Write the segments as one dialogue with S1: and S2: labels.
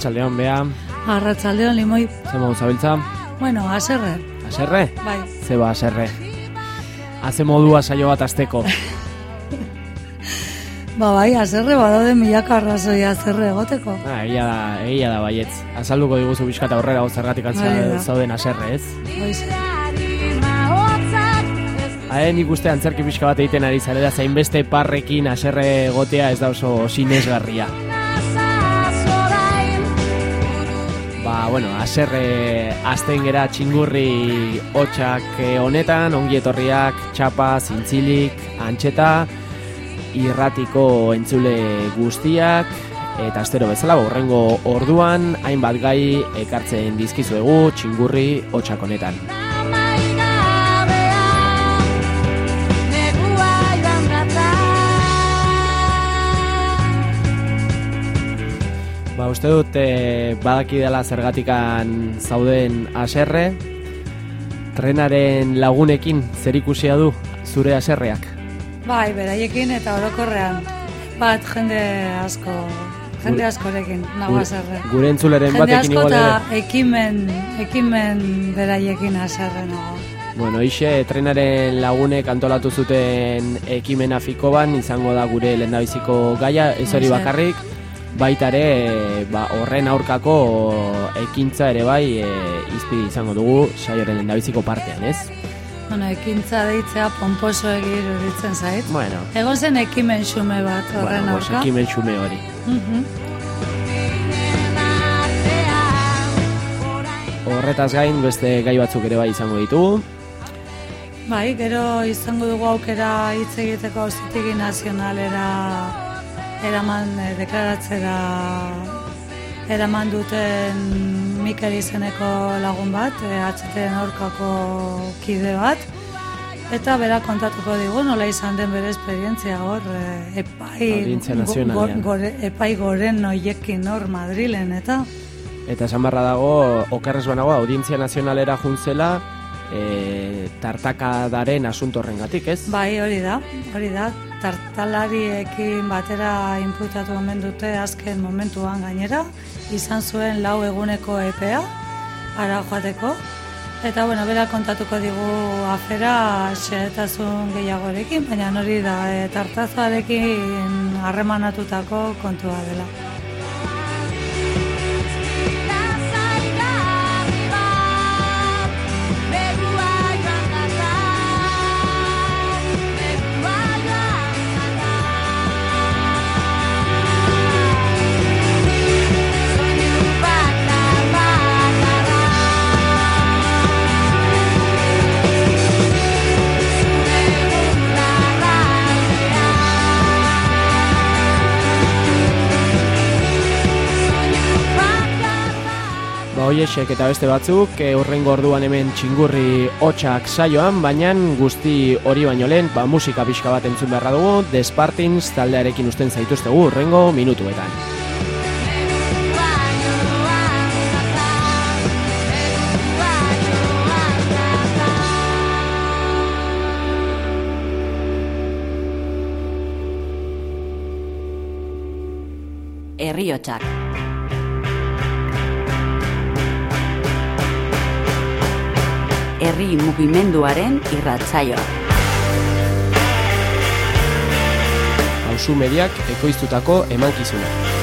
S1: Arratxaldeon bea,
S2: Arratzaldeon limoi,
S1: zemo zabiltza,
S2: bueno, aserre,
S1: aserre?
S2: bai.
S1: Zeba aserre. Haze modua saio bat azteko.
S2: Ba bai, aserre badaude milaka arrazoi aserre egoteko.
S1: Ah, egia da, egia da baietz. Azalduko diguzu bizkata aurrera zergatik
S2: Hori da.
S1: zauden aserre, ez?
S2: Hoiz.
S1: Haen ikuste antzerki pixka bat egiten ari zarela zainbeste parrekin aserre egotea ez da oso sinesgarria. Ba, bueno, aserre azten gera txingurri hotxak eh, honetan, ongi etorriak, txapa, zintzilik, antxeta, irratiko entzule guztiak, eta astero bezala, horrengo orduan, hainbat gai ekartzen dizkizuegu txingurri hotxak honetan. Uste dut e, badaki dela zergatikan zauden aserre, trenaren lagunekin zerikusia du zure aserreak.
S2: Bai, beraiekin eta orokorrean. Bat jende asko, jende askorekin, nago
S1: Gure,
S2: aserre.
S1: gure entzuleren
S2: Jende
S1: batekin
S2: asko
S1: igual
S2: eta
S1: ere.
S2: ekimen, ekimen beraiekin aserre nago.
S1: Bueno, ixe, trenaren lagunek antolatu zuten ekimena fikoban, izango da gure lendabiziko gaia, ez hori bakarrik, baita ere, ba, horren aurkako ekintza ere bai, e, izpidi izango dugu saioren lendabiziko partean, ez?
S2: Bueno, ekintza deitzea pomposo egir iruditzen zait.
S1: Bueno,
S2: Egon zen ekimen xume bat horren
S1: bueno,
S2: aurka.
S1: ekimen xume hori.
S2: Mhm.
S1: Horretaz gain, beste gai batzuk ere bai izango ditugu.
S2: Bai, gero izango dugu aukera hitz egiteko auzitegi nazionalera eraman eh, deklaratzera eraman duten Mikel izeneko lagun bat, eh, HTN aurkako kide bat, eta bera kontatuko digu nola izan den bere esperientzia hor eh, epai, go- gore, epai goren noiekin hor Madrilen, eta
S1: Eta esan barra dago, okerrez banago, audientzia nazionalera juntzela, e, tartakadaren asunto horrengatik, ez?
S2: Bai, hori da, hori da. Tartalariekin batera inputatu omen dute azken momentuan gainera, izan zuen lau eguneko epea, ara joateko. Eta, bueno, bera kontatuko digu afera xehetasun gehiagorekin, baina hori da, e, tartazoarekin harremanatutako kontua dela.
S1: hoiesek eta beste batzuk, eh, e, urrengo orduan hemen txingurri hotxak saioan, baina guzti hori baino lehen, ba, musika pixka bat entzun beharra dugu, Despartins taldearekin usten zaituztegu urrengo minutuetan.
S3: Herriotsak. Herri mugimenduaren irratsaioa.
S4: Hauzu mediak ekoiztutako emankizuna.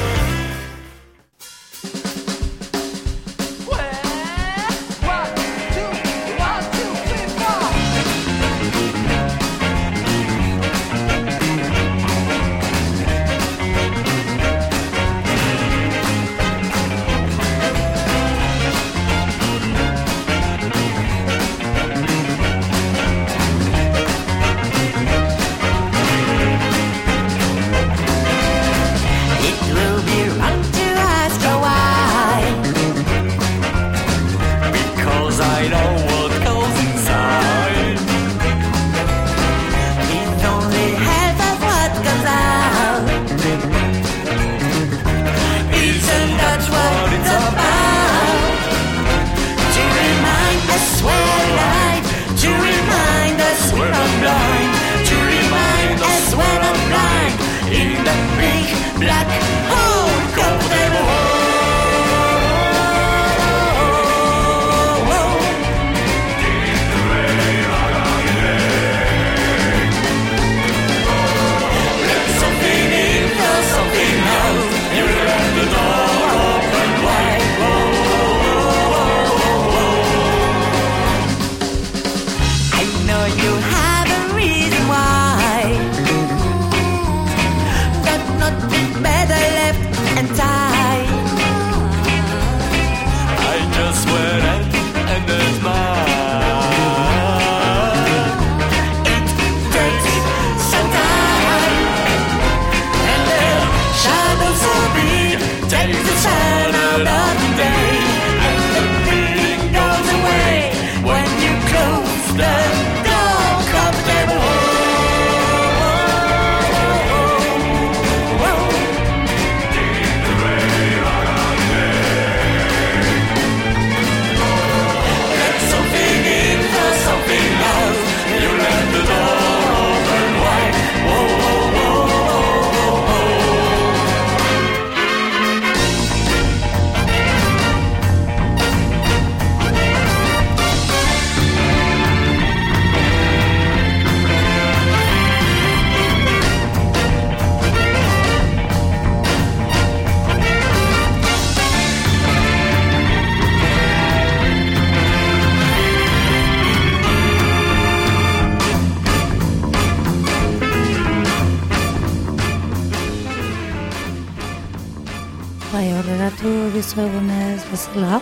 S2: Bezala,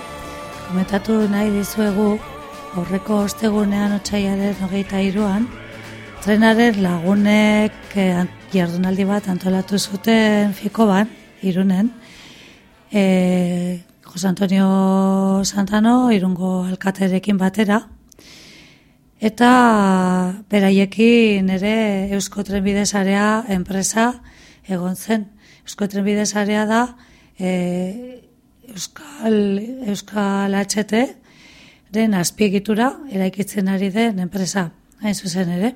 S2: komentatu nahi dizuegu aurreko ostegunean otxaiaren hogeita iruan, trenaren lagunek eh, jardunaldi bat antolatu zuten Fikoban, irunen, e, Jose Antonio Santano, irungo alkaterekin batera, eta beraiekin ere Eusko Trenbide Sarea enpresa egon zen. Eusko Trenbide Sarea da e, Euskal, Euskal HT den azpiegitura eraikitzen ari den enpresa, hain zuzen ere.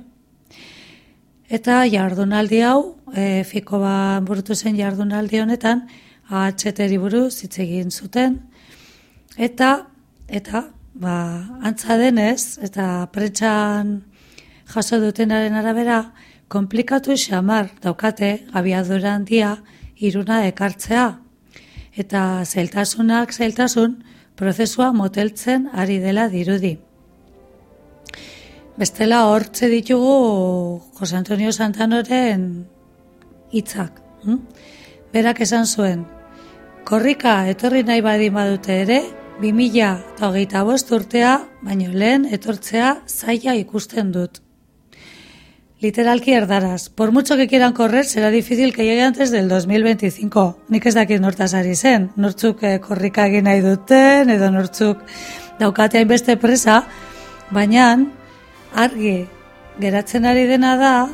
S2: Eta jardunaldi hau, e, fiko ba burutu zen jardunaldi honetan, AHT-eri buruz hitz egin zuten, eta, eta, ba, antza denez, eta pretxan jaso dutenaren arabera, komplikatu xamar daukate abiadura handia iruna ekartzea. Eta zailtasunak zailtasun prozesua moteltzen ari dela dirudi. Bestela hortze ditugu Jose Antonio Santanoren hitzak. hm? Berak esan zuen, korrika etorri nahi badin badute ere, 2000 eta hogeita bost urtea, baino lehen etortzea zaila ikusten dut. Literalki erdaraz, por mucho que quieran correr, será difícil que llegue antes del 2025. Nik ez dakit nortaz ari zen, nortzuk eh, korrika egin nahi duten, edo nortzuk daukate hainbeste presa, baina argi geratzen ari dena da,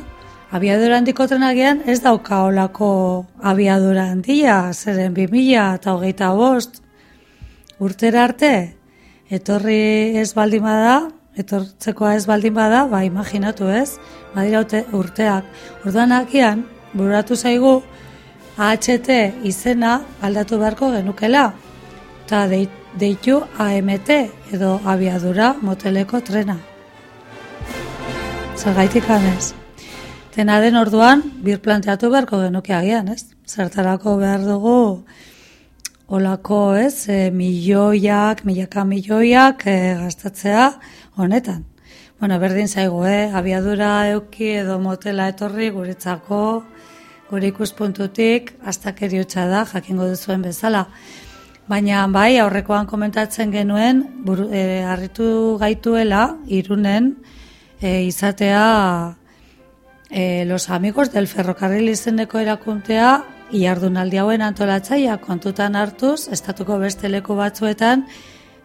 S2: abiadura handiko trenagian ez dauka olako abiadura handia, zeren 2000 eta hogeita bost urtera arte, etorri ez baldin bada, etortzekoa ez baldin bada, ba, imaginatu ez, badira urteak. Orduan agian, bururatu zaigu, AHT izena aldatu beharko genukela, eta dei- deitu AMT edo abiadura moteleko trena. Zergaitik anez. Dena den orduan, bir planteatu beharko genuke agian, ez? Zertarako behar dugu olako, ez, e, milioiak, milaka milioiak e, gastatzea honetan. Bueno, berdin zaigu, eh? abiadura euki edo motela etorri guretzako, gure ikuspuntutik, astakeriotsa da, jakingo duzuen bezala. Baina bai, aurrekoan komentatzen genuen, buru, e, harritu gaituela, irunen, e, izatea e, los amigos del ferrocarril izeneko erakuntea iardunaldi hauen antolatzaia kontutan hartuz, estatuko beste leku batzuetan,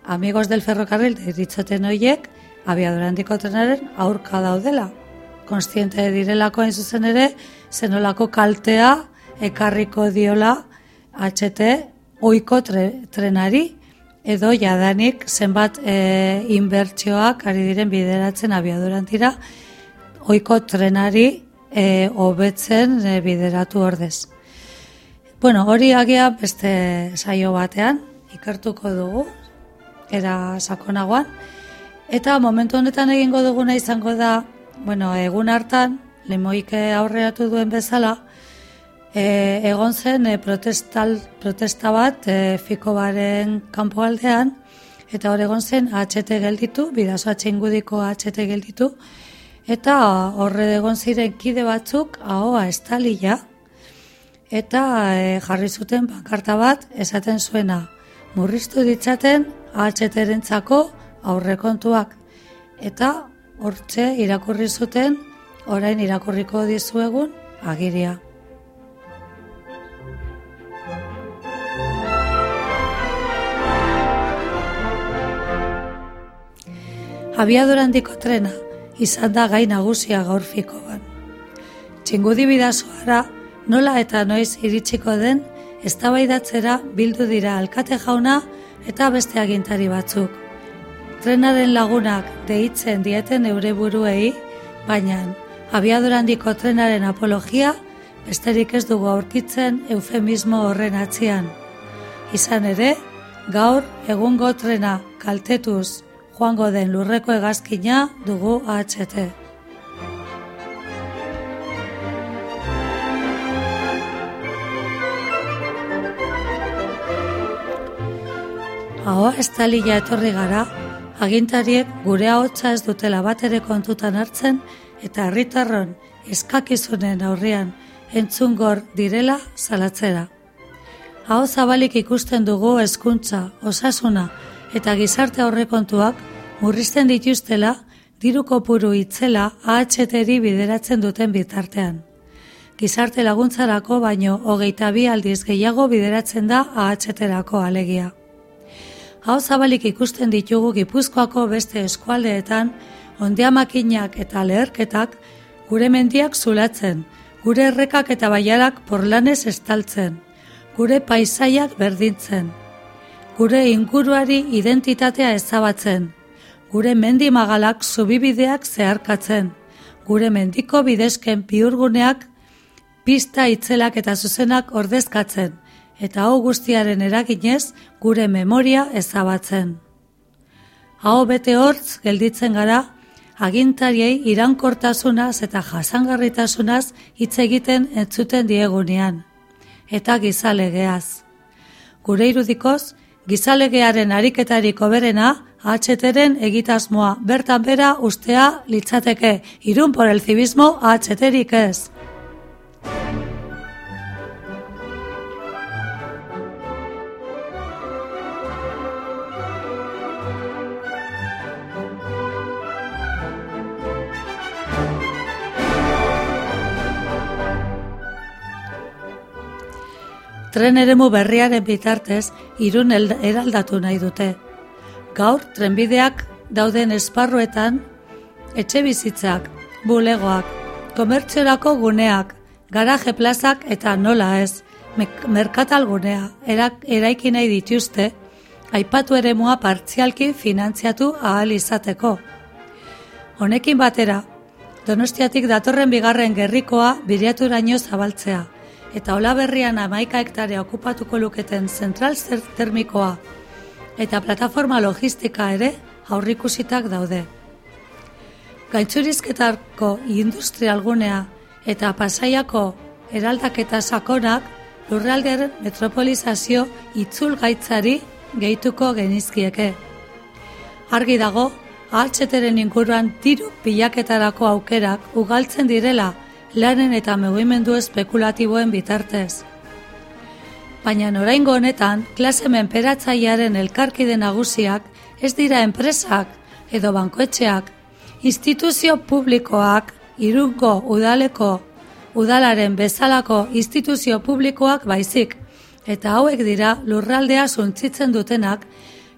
S2: amigos del ferrocarril deritzoten hoiek, abiadura handiko trenaren aurka daudela. Konstiente direlako hain zuzen ere, zenolako kaltea ekarriko diola HT oiko tre, trenari, edo jadanik zenbat e, inbertsioak ari diren bideratzen abiadurantira, oiko trenari e, hobetzen e, bideratu ordez. Bueno, hori agia beste saio batean ikertuko dugu, era sakonagoan, eta momentu honetan egingo duguna izango da, bueno, egun hartan, lemoike aurreatu duen bezala, e, egon zen e, protestal, protesta bat e, Fikobaren kanpoaldean, eta hor egon zen HT gelditu, bidazo atxingudiko HT gelditu, eta horre egon ziren kide batzuk ahoa estalia, eta e, jarri zuten pankarta bat esaten zuena murriztu ditzaten AHT-rentzako aurrekontuak. Eta hortxe irakurri zuten, orain irakurriko dizuegun agiria. Abiadurandiko trena izan da gai nagusia gaur fikoban. Txingudi bidazoara nola eta noiz iritsiko den eztabaidatzera bildu dira alkate jauna eta beste agintari batzuk. Trenaren lagunak deitzen dieten eure buruei, baina abiadurandiko trenaren apologia besterik ez dugu aurkitzen eufemismo horren atzian. Izan ere, gaur egungo trena kaltetuz joango den lurreko hegazkina dugu AHT. Ahoa estalila etorri gara, agintariek gure ahotsa ez dutela bat ere kontutan hartzen eta herritarron eskakizunen aurrean entzungor direla salatzera. Aho zabalik ikusten dugu hezkuntza, osasuna eta gizarte aurrekontuak murrizten dituztela diru kopuru itzela AHT-ri bideratzen duten bitartean. Gizarte laguntzarako baino hogeita bi aldiz gehiago bideratzen da AHT-rako alegia. Hau zabalik ikusten ditugu Gipuzkoako beste eskualdeetan, ondiamakinak eta leherketak gure mendiak zulatzen, gure errekak eta baiarak porlanez estaltzen, gure paisaiak berdintzen, gure inguruari identitatea ezabatzen, gure mendi magalak zubibideak zeharkatzen, gure mendiko bidezken piurguneak pista itzelak eta zuzenak ordezkatzen, eta hau guztiaren eraginez gure memoria ezabatzen. Hau bete hortz gelditzen gara, agintariei irankortasunaz eta jasangarritasunaz hitz egiten entzuten diegunean, eta gizalegeaz. Gure irudikoz, gizalegearen ariketarik oberena, AHT-ren egitasmoa bertan bera ustea litzateke irun por el cibismo AHT-rik ez. Tren eremu berriaren bitartez irun eraldatu nahi dute. Gaur trenbideak dauden esparruetan etxe bizitzak, bulegoak, komertziorako guneak, garaje plazak eta nola ez, mek- merkatal gunea, erak, eraiki nahi dituzte, aipatu eremua partzialki finantziatu ahal izateko. Honekin batera, Donostiatik datorren bigarren gerrikoa biriaturaino zabaltzea, eta olaberrian amaika hektarea okupatuko luketen zentral termikoa eta plataforma logistika ere aurrikusitak daude. Gaitzurizketarko industrialgunea eta pasaiako eraldaketa sakonak lurraldearen metropolizazio itzul gaitzari gehituko genizkieke. Argi dago, ahatxeteren inguruan diru pilaketarako aukerak ugaltzen direla lanen eta mugimendu espekulatiboen bitartez. Baina oraingo honetan, klase menperatzailearen elkarkide nagusiak ez dira enpresak edo bankoetxeak, instituzio publikoak, irungo udaleko udalaren bezalako instituzio publikoak baizik, eta hauek dira lurraldea suntzitzen dutenak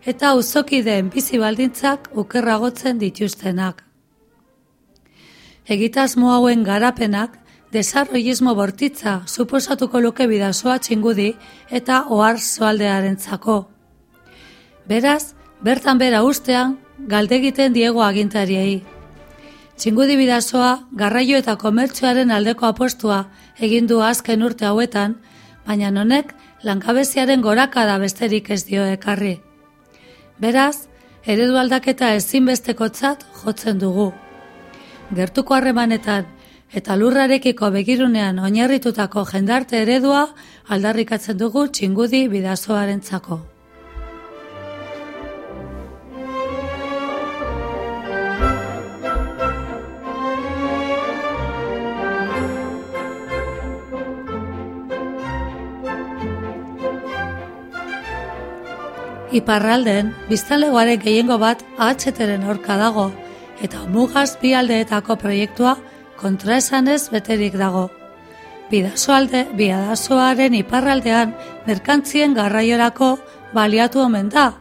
S2: eta auzokideen bizi baldintzak ukerragotzen dituztenak. Egitasmo hauen garapenak desarrollismo bortitza suposatuko luke bidazoa txingudi eta ohar zoaldearentzako. Beraz, bertan bera ustean galdegiten diego agintariei. Txingudi bidazoa garraio eta komertzioaren aldeko apostua egin du azken urte hauetan, baina honek langabeziaren gorakada besterik ez dio ekarri. Beraz, eredu aldaketa ezinbestekotzat jotzen dugu. Gertuko harremanetan eta lurrarekiko begirunean oinarritutako jendarte eredua aldarrikatzen dugu txingudi bidazoarentzako. Iparralden, biztanlegoaren gehiengo bat ahatxeteren aurka dago, eta mugaz bi aldeetako proiektua kontraesanez beterik dago. Bidasoalde, biadazoaren iparraldean merkantzien garraiorako baliatu omen da,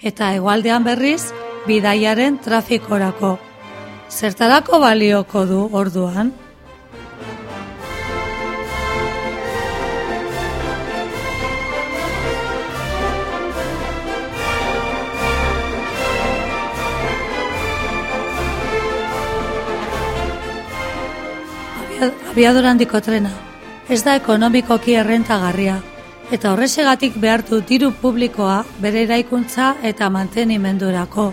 S2: eta hegoaldean berriz bidaiaren trafikorako. Zertarako balioko du orduan? Abiadura handiko trena. Ez da ekonomikoki errentagarria eta horresegatik behartu diru publikoa bere eraikuntza eta mantenimendurako.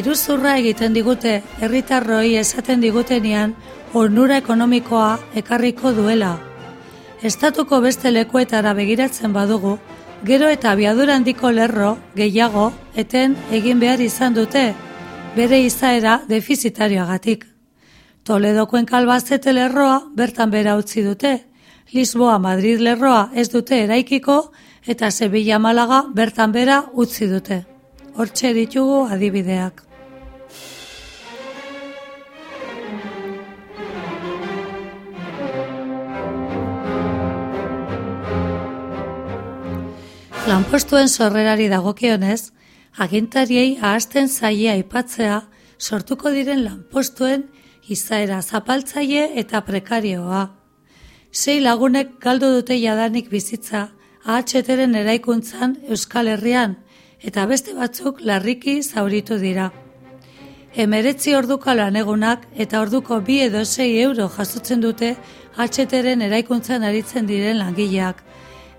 S2: Iruzurra egiten digute herritarroi esaten digutenean onura ekonomikoa ekarriko duela. Estatuko beste lekuetara begiratzen badugu, gero eta abiadura handiko lerro gehiago eten egin behar izan dute, bere izaera defizitarioagatik. Toledokoen kalbazete lerroa bertan bera utzi dute. Lisboa Madrid lerroa ez dute eraikiko eta Sevilla Malaga bertan bera utzi dute. Hortxe ditugu adibideak. Lanpostuen sorrerari dagokionez, agintariei ahazten zaie aipatzea sortuko diren lanpostuen izaera zapaltzaile eta prekarioa. Sei lagunek galdu dute jadanik bizitza, ahatxeteren eraikuntzan Euskal Herrian, eta beste batzuk larriki zauritu dira. Emeretzi orduko lanegunak eta orduko bi edo sei euro jasotzen dute ahatxeteren eraikuntzan aritzen diren langileak.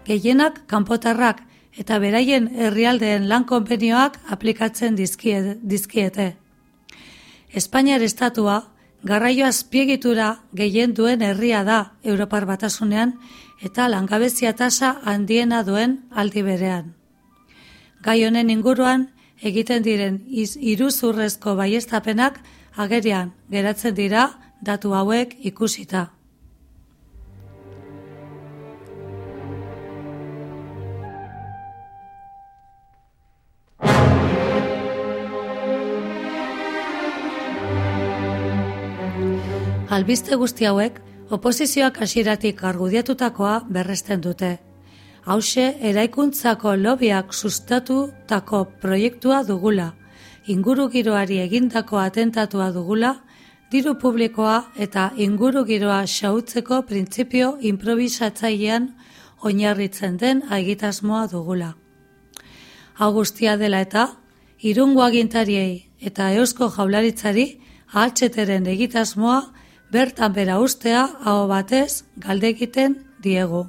S2: Gehienak kanpotarrak eta beraien herrialdeen lan konpenioak aplikatzen dizkie- dizkiete. Espainiar estatua garraio azpiegitura gehien duen herria da Europar batasunean eta langabezia tasa handiena duen aldi berean. Gai honen inguruan egiten diren iruzurrezko baiestapenak agerian geratzen dira datu hauek ikusita. Albiste guzti hauek oposizioak hasieratik argudiatutakoa berresten dute. Hauxe eraikuntzako lobiak sustatutako proiektua dugula, inguru giroari egindako atentatua dugula, diru publikoa eta inguru giroa xautzeko printzipio improvisatzailean oinarritzen den egitasmoa dugula. Hau guztia dela eta, irungo agintariei eta eusko jaularitzari ahatxeteren egitasmoa bertan bera ustea hau batez galdekiten diegu.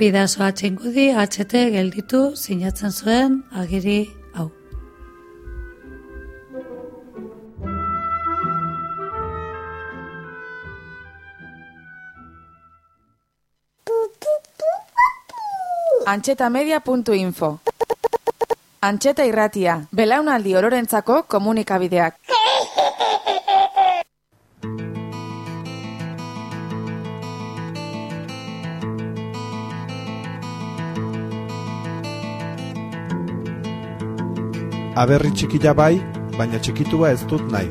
S2: Bidazoa txingudi HT gelditu sinatzen zuen agiri
S5: Antxetamedia.info Antxeta irratia, belaunaldi ororentzako komunikabideak.
S6: Aberri txikila bai, baina txikitua ez dut nahi.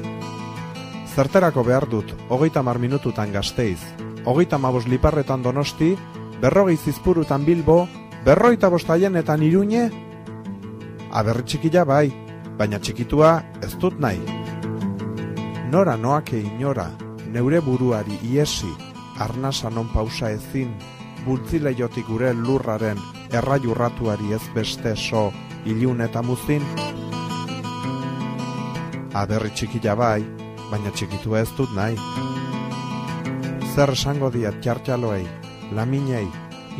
S6: Zerterako behar dut, hogeita mar minututan gazteiz, hogeita mabos liparretan donosti, berrogei zizpurutan bilbo, berroita bostaienetan iruñe? Aberri txikila bai, baina txikitua ez dut nahi. Nora noake inora, neure buruari iesi, arnasa non pausa ezin, bultzileiotik gure lurraren erraiurratuari ez beste so, ilun eta muzin? Aberri txikila bai, baina txikitua ez dut nahi. Zer esango diat txartxaloei, laminei,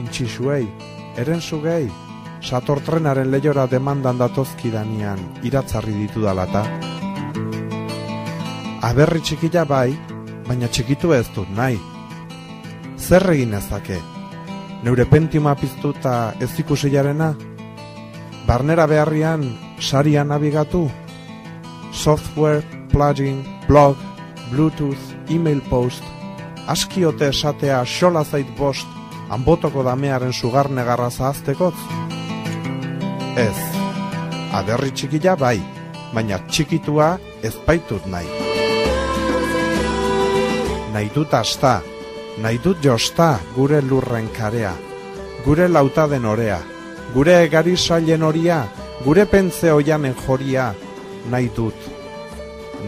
S6: intxisuei, erenzugei, satortrenaren lehiora demandan datozkidanean iratzarri ditu dalata. Aberri txikila bai, baina txikitu ez dut nahi. Zer egin ezake? Neure pentima piztuta ez ikusiarena? Barnera beharrian sarian nabigatu? Software, plugin, blog, bluetooth, email post, askiote esatea xola zait bost, anbotoko damearen sugar negarra zahaztekotz? Ez, aderri txikila bai, baina txikitua ez baitut nahi. Nahi dut asta, nahi dut josta gure lurren karea, gure lautaden orea, gure egari sailen horia, gure pentze oianen joria, nahi dut,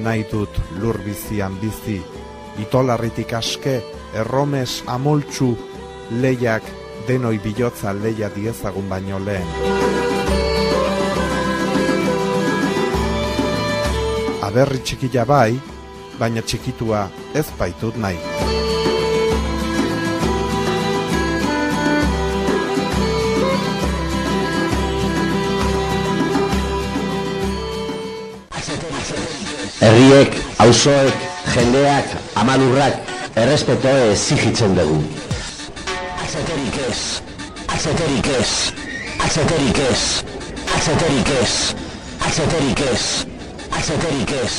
S6: nahi dut lur bizian bizi, itolarritik aske, erromes amoltsu, leiak denoi bilotza leia diezagun baino lehen. Aberri txikila bai, baina txikitua ez baitut nahi.
S7: Herriek, auzoek, jendeak, amalurrak, errespeto ezigitzen dugu. Atzeterik ez, atzeterik ez, atzeterik ez, atzeterik ez, atzeterik ez,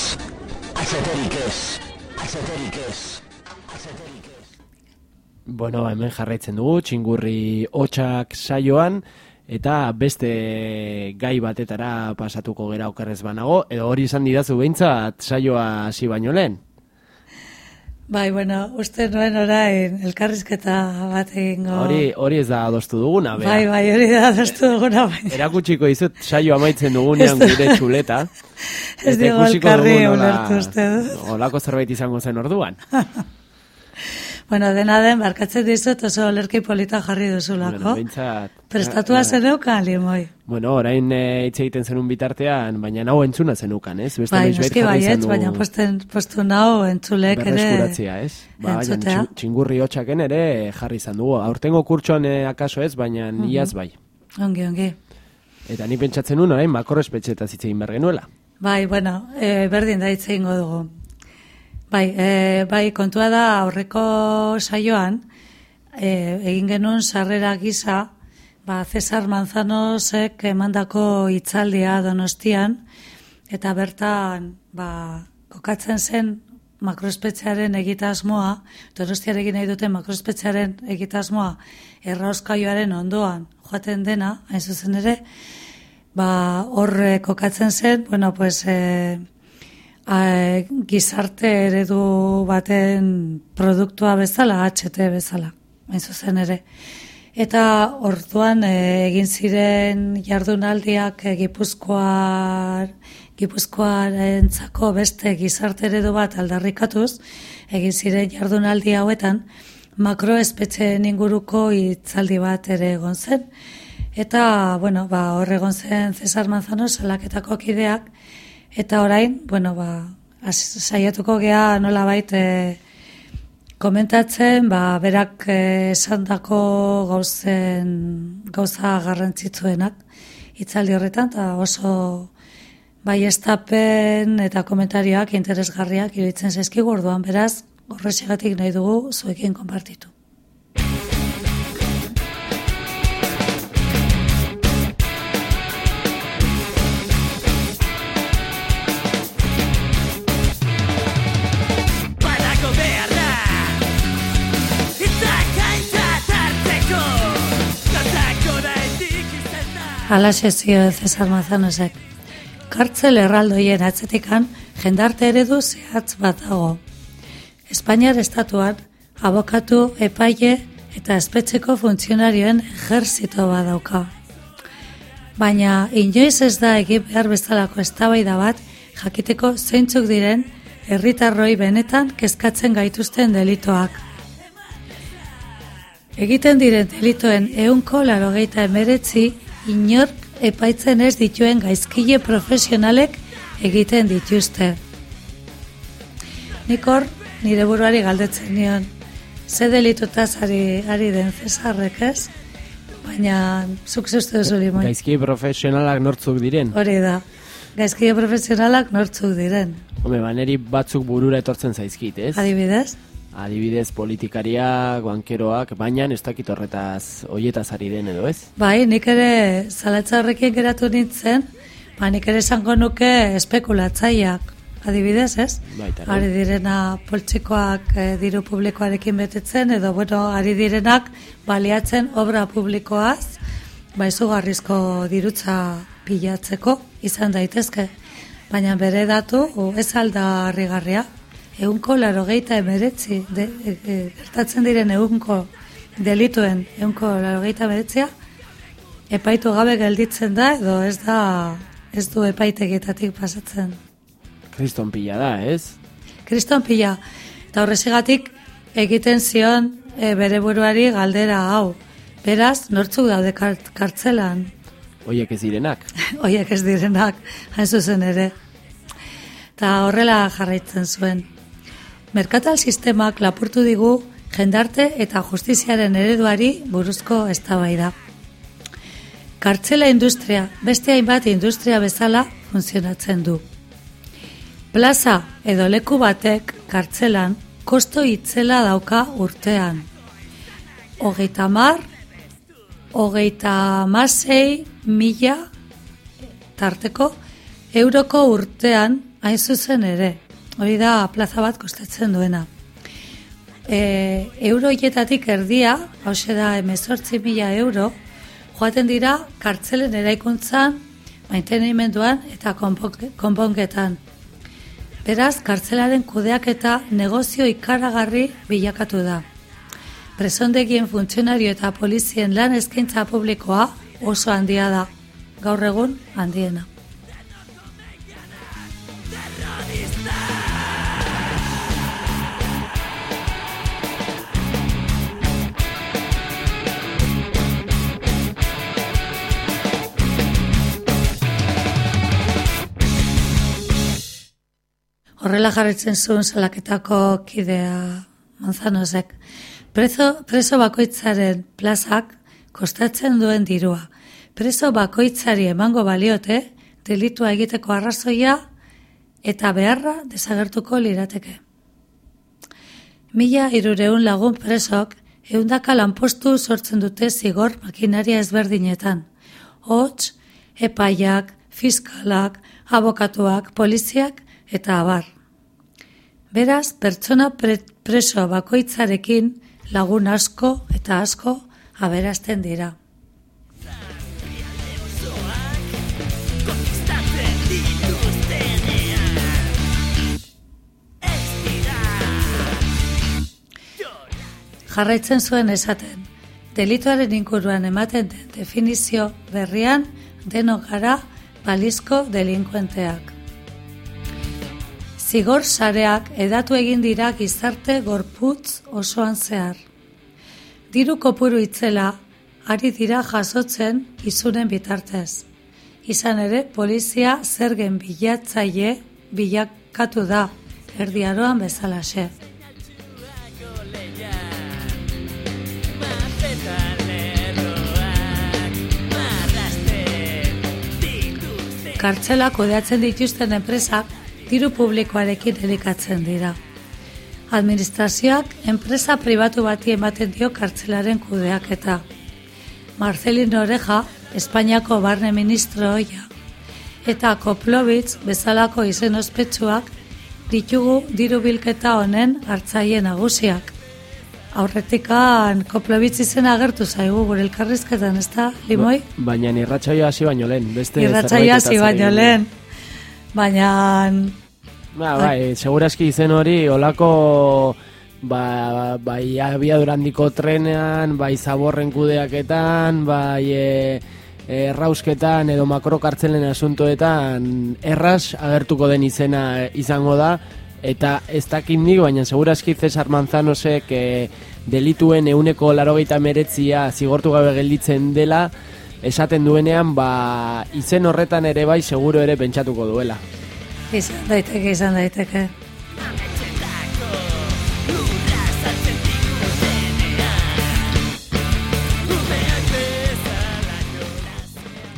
S7: atzeterik ez, atzeterik ez, atzeterik ez.
S1: Bueno, hemen jarraitzen dugu, txingurri hotxak saioan, eta beste gai batetara pasatuko gera okerrez banago, edo hori izan didazu behintzat saioa hasi baino lehen.
S2: Bai, bueno, uste nuen orain elkarrizketa bat egingo.
S1: Hori, hori ez da adostu duguna, bera.
S2: Bai, bai, hori da adostu duguna, bai.
S1: Erakutsiko izut saio amaitzen dugunean gure txuleta.
S2: Ez elkarri
S1: dugu nola-
S2: ulertu uste.
S1: Olako zerbait izango zen orduan.
S2: Bueno, dena den, barkatzen dizut oso olerki polita jarri duzulako.
S1: Bueno, behintzat...
S2: Prestatua
S1: Eh,
S2: zeneukan, limoi.
S1: Bueno, orain eh, hitz egiten zenun bitartean, baina nau entzuna zenukan, ez? Beste
S2: Bai, noski baietz,
S1: izan du
S2: baina posten, postu nau entzulek ere...
S1: berreskuratzea, ez? Ba, baina
S2: entzutea.
S1: txu- txingurri hotxaken ere jarri izan dugu. Aurtengo kurtsoan eh, akaso ez, baina
S2: Mhm.
S1: iaz bai.
S2: Ongi, ongi.
S1: Eta ni pentsatzen nuen orain makorrespetxeta hitz egin behar genuela.
S2: Bai, bueno, e, berdin da hitz egingo dugu. Bai, e, bai, kontua da aurreko saioan, e, egin genuen sarrera gisa, ba, Cesar Manzanosek emandako hitzaldia donostian, eta bertan, ba, kokatzen zen makroespetxearen egitasmoa, donostiarekin nahi duten makroespetxearen egitasmoa, errauskaioaren ondoan joaten dena, hain zuzen ere, ba, hor kokatzen zen, bueno, pues, e, a, gizarte eredu baten produktua bezala, HT bezala, hain zuzen ere. Eta orduan e, egin ziren jardunaldiak e, Gipuzkoar, Gipuzkoarentzako beste gizarte eredu bat aldarrikatuz, egin ziren jardunaldi hauetan, makroespetxeen inguruko hitzaldi bat ere egon zen. Eta, bueno, ba, hor egon zen Cesar Manzano salaketako kideak, eta orain, bueno, ba, saiatuko gea nola baite komentatzen, ba, berak eh, esandako gauzen, gauza garrantzitsuenak hitzaldi horretan, eta oso bai estapen eta komentarioak interesgarriak iruditzen zaizkigu orduan beraz horrexegatik nahi dugu zuekin konpartitu. Alaxe zio Cesar Mazanosek. Kartzel erraldoien atzetikan jendarte eredu zehatz bat dago. Espainiar estatuan abokatu, epaile eta espetxeko funtzionarioen ejerzito bat dauka. Baina inoiz ez da egin behar bezalako eztabaida bat jakiteko zeintzuk diren herritarroi benetan kezkatzen gaituzten delitoak. Egiten diren delitoen eunko larogeita emeretzi inork epaitzen ez dituen gaizkile profesionalek egiten dituzte. Nik hor nire buruari galdetzen nion, ze delitutaz ari, ari den Cesarrek ez? Baina zuk zuzte duzu limoi.
S1: Gaizki profesionalak nortzuk diren.
S2: Hori da, gaizkile profesionalak nortzuk diren.
S1: Home, baneri batzuk burura etortzen zaizkit, ez?
S2: Adibidez?
S1: Adibidez politikariak, bankeroak, baina ez dakit horretaz hoietaz ari den edo, ez?
S2: Bai, nik ere zalatza horrekin geratu nintzen, ba, nik ere esango nuke espekulatzaileak, adibidez, ez?
S1: Baita.
S2: Ari direna poltsikoak eh, diru publikoarekin betetzen, edo, bueno, ari direnak baliatzen obra publikoaz, ba, izugarrizko dirutza pilatzeko izan daitezke. Baina bere datu, ez alda harrigarria, eunko larogeita emeretzi, de, e, e, gertatzen diren eunko delituen eunko larogeita emeretzia, epaitu gabe gelditzen da, edo ez da, ez du epaitegetatik pasatzen.
S1: Kriston pila da, ez?
S2: Kriston pila, eta horrezegatik egiten zion e, bere buruari galdera hau. Beraz, nortzuk daude kart, kartzelan,
S1: Hoiek ez direnak.
S2: Oiek ez direnak, hain zuzen ere. Eta horrela jarraitzen zuen. Merkatal sistemak lapurtu digu jendarte eta justiziaren ereduari buruzko eztabaida. Kartzela industria, beste hainbat industria bezala funtzionatzen du. Plaza edo leku batek kartzelan kosto itzela dauka urtean. Hogeita mar, hogeita masei mila tarteko euroko urtean hain zuzen ere. Hori da plaza bat kostatzen duena. E, euro hietatik erdia, hause da emezortzi mila euro, joaten dira kartzelen eraikuntzan, maintenimenduan eta konpon- konponketan. Beraz, kartzelaren kudeak eta negozio ikaragarri bilakatu da. Presondegien funtzionario eta polizien lan eskaintza publikoa oso handia da. Gaur egun handiena. Horrela jarretzen zuen salaketako kidea Manzanosek. Preso, preso bakoitzaren plazak kostatzen duen dirua. Preso bakoitzari emango baliote delitua egiteko arrazoia eta beharra desagertuko lirateke. Mila irureun lagun presok eundaka lanpostu sortzen dute zigor makinaria ezberdinetan. Hots, epaiak, fiskalak, abokatuak, poliziak eta abar. Beraz, pertsona pre preso bakoitzarekin lagun asko eta asko
S8: Ez dira
S2: Jarraitzen zuen esaten, delituaren inguruan ematen den definizio berrian denok gara balizko delinkuenteak. Zigor sareak edatu egin dira gizarte gorputz osoan zehar. diru kopuru itzela ari dira jasotzen izunen bitartez. Izan ere, polizia zergen bilatzaile bilakatu da, erdiaroan bezalaxe. Kartzela kudeatzen dituzten enpresak diru publikoarekin elikatzen dira. Administrazioak enpresa pribatu bati ematen dio kartzelaren kudeaketa. Marcelino Oreja, Espainiako barne ministro oia, eta Koplovitz bezalako izen ospetsuak ditugu diru bilketa honen hartzaile nagusiak. Aurretikan Koplovitz izena agertu zaigu gure elkarrizketan, ez da, Limoi?
S1: Baina irratsaioa hasi baino lehen, beste
S2: Irratsaioa hasi baino lehen. Baina
S1: Ba, bai, segurazki izen hori olako ba, bai abiadurandiko trenean, bai zaborren kudeaketan, bai e, errausketan edo makrokartzelen asuntoetan erraz agertuko den izena izango da eta ez dakit nik, baina segurazki Cesar Manzanosek e, delituen euneko larogeita meretzia zigortu gabe gelditzen dela esaten duenean ba, izen horretan ere bai seguro ere pentsatuko duela.
S2: Izan daiteke, izan daiteke.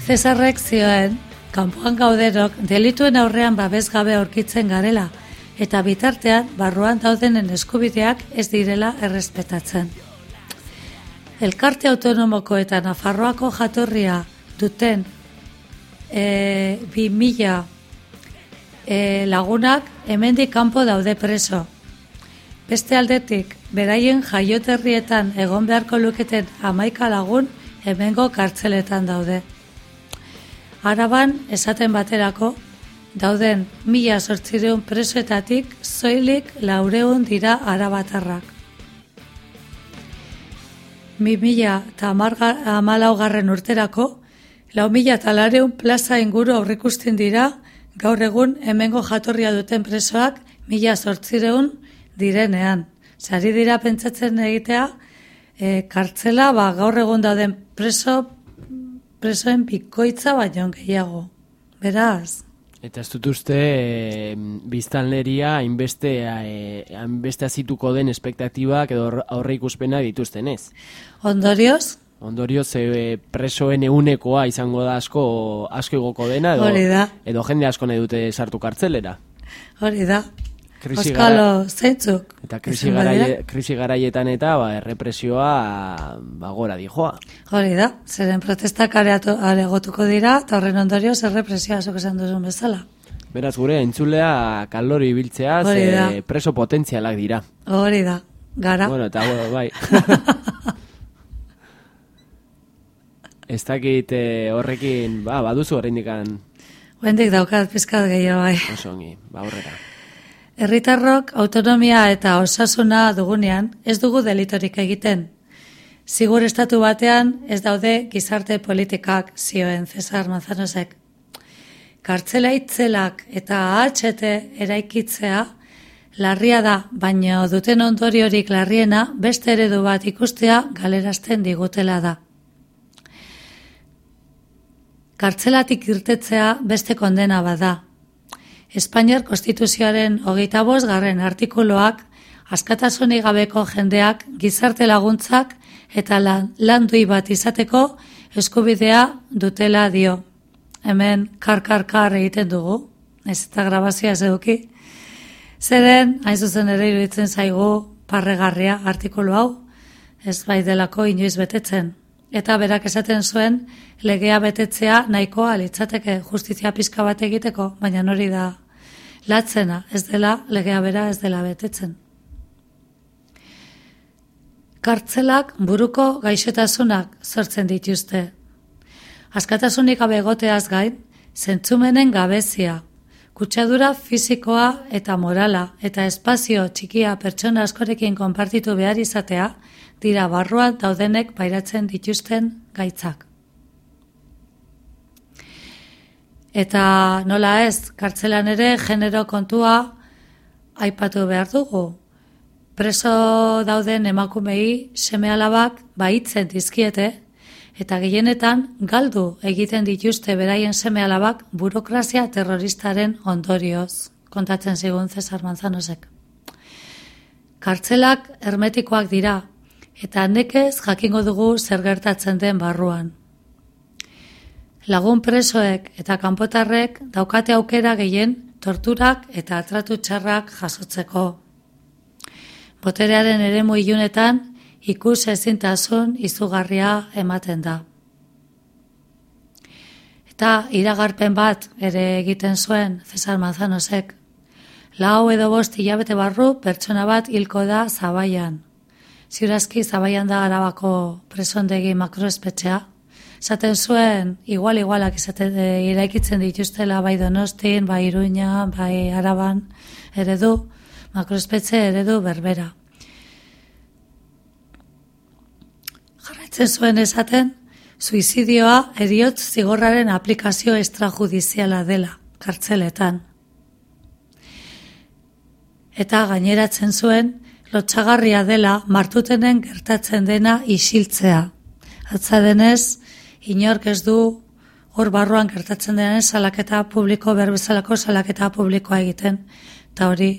S2: Cesarrek zioen, kanpoan gauderok delituen aurrean babes gabe aurkitzen garela, eta bitartean barruan daudenen eskubideak ez direla errespetatzen. Elkarte autonomoko eta Nafarroako jatorria duten e, 2000 e, lagunak hemendik kanpo daude preso. Beste aldetik, beraien jaioterrietan egon beharko luketen amaika lagun hemengo kartzeletan daude. Araban, esaten baterako, dauden mila sortzireun presoetatik zoilik laureun dira arabatarrak. Mi mila eta amalaugarren urterako, lau mila eta lareun plaza inguru aurrikusten dira, gaur egun hemengo jatorria duten presoak mila sortzireun direnean. Sari dira pentsatzen egitea, e, kartzela ba, gaur egun dauden preso, presoen bikoitza baino gehiago. Beraz,
S1: Eta ez dut uste e, biztanleria hainbeste e, hainbeste azituko den espektatibak edo aurre- aurre ikuspena dituzten ez.
S2: ondorioz,
S1: Ondorioz e, presoen eunekoa izango da asko asko igoko dena edo,
S2: Hori da.
S1: edo jende asko nahi dute sartu kartzelera.
S2: hori da.
S1: Krisi
S2: Oskalo, zeintzuk.
S1: Eta krisi, garaie, krisi garaietan eta ba, errepresioa ba, gora dijoa.
S2: Hori da, zeren protestak areatu, aregotuko dira, eta horren ondorioz errepresioa zuk esan duzun bezala.
S1: Beraz gure entzulea kalori ibiltzea
S2: da.
S1: ze preso potentzialak dira.
S2: Hori da, gara.
S1: Bueno, eta bueno, bai. Ez dakit eh, horrekin, ba, baduzu horreindikan
S2: Huendik daukat pizkat gehiago bai.
S1: oso ongi, ba, aurrera.
S2: Herritarrok autonomia eta osasuna dugunean ez dugu delitorik egiten. Zigur estatu batean ez daude gizarte politikak zioen Cesar Manzanosek. Kartzela itzelak eta AHT eraikitzea larria da, baina duten ondoriorik larriena beste eredu bat ikustea galerazten digutela da. Kartzelatik irtetzea beste kondena bada. Espainiar Konstituzioaren hogeita bost garren artikuluak askatasunik gabeko jendeak gizarte laguntzak eta lan, landui bat izateko eskubidea dutela dio. Hemen kar-kar-kar egiten dugu, ez eta grabazioa ez eduki. Zeren, hain zuzen ere iruditzen zaigu parregarria artikulu hau, ez bai delako inoiz betetzen. Eta berak esaten zuen legea betetzea nahikoa litzateke justizia pizka bat egiteko, baina hori da latzena, ez dela legea bera ez dela betetzen. Kartzelak buruko gaixotasunak sortzen dituzte. Askatasunik gabe egoteaz gain, zentzumenen gabezia, kutsadura fisikoa eta morala eta espazio txikia pertsona askorekin konpartitu behar izatea, dira barruan daudenek pairatzen dituzten gaitzak. Eta nola ez, kartzelan ere genero kontua aipatu behar dugu. preso dauden emakumei seme alabak baitzen dizkiete, eta gehienetan galdu egiten dituzte beraien seme alabak burokrazia terroristaren ondorioz, kontatzen zigun Cesar Manzanosek. Kartzelak hermetikoak dira, eta nekez jakingo dugu zer gertatzen den barruan. Lagun presoek eta kanpotarrek daukate aukera gehien torturak eta atratu txarrak jasotzeko. Boterearen eremu ilunetan ikus ezintasun izugarria ematen da. Eta iragarpen bat ere egiten zuen Cesar Manzanosek. Lau edo bost hilabete barru pertsona bat hilko da zabaian. Ziurazki zabaian da arabako presondegi makroespetxea. Zaten zuen, igual-igualak izaten e, iraikitzen dituztela bai donostin, bai iruña, bai araban, eredu, makroespetxe eredu berbera. Jarraitzen zuen esaten, suizidioa eriotz zigorraren aplikazio extrajudiziala dela, kartzeletan. Eta gaineratzen zuen, lotxagarria dela martutenen gertatzen dena isiltzea. Atza denez, inork ez du hor barruan gertatzen denez salaketa publiko, berbezalako salaketa publikoa egiten, eta hori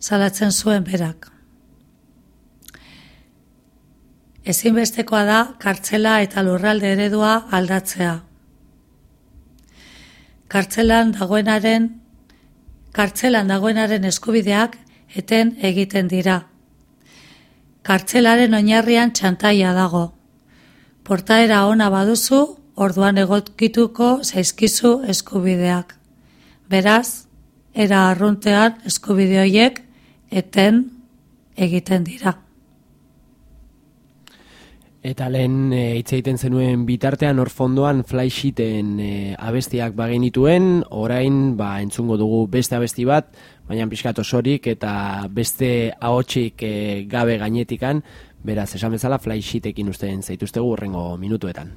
S2: salatzen zuen berak. Ezinbestekoa da kartzela eta lurralde eredua aldatzea. Kartzelan dagoenaren kartzelan dagoenaren eskubideak eten egiten dira. Kartzelaren oinarrian txantaia dago. Portaera ona baduzu, orduan egokituko zaizkizu eskubideak. Beraz, era arruntean eskubide horiek eten egiten dira.
S1: Eta lehen e, hitz egiten zenuen bitartean hor fondoan flysheeten e, abestiak bagenituen, orain ba entzungo dugu beste abesti bat, baina pixkat osorik eta beste ahotsik e, gabe gainetikan, beraz esan bezala flysheetekin ustean zaituztegu urrengo minutuetan.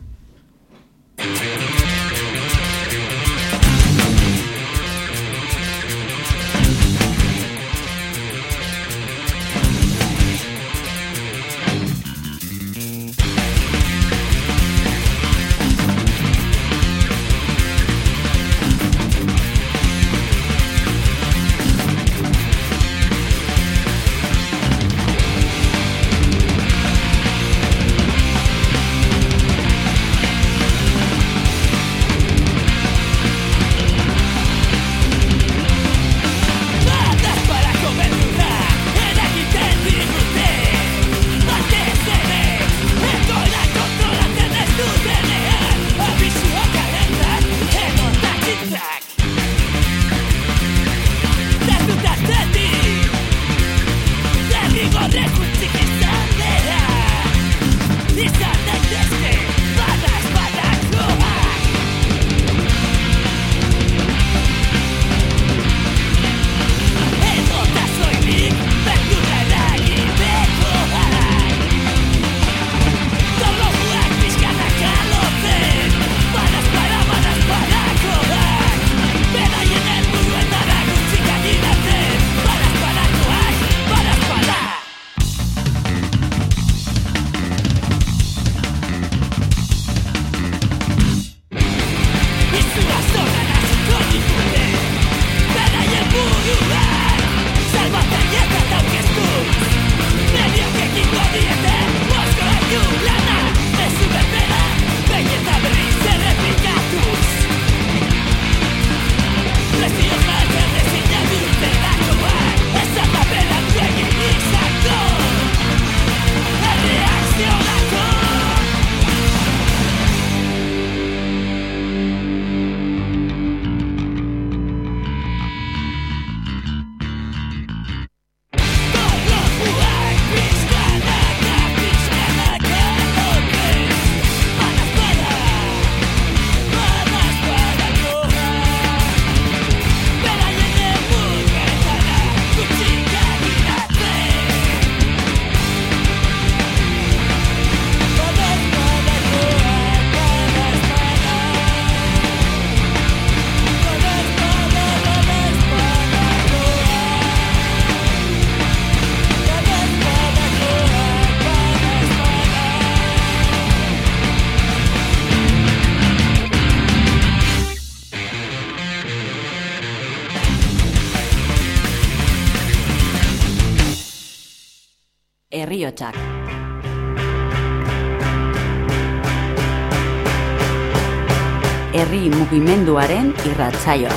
S3: Mugimenduaren irratsaioa.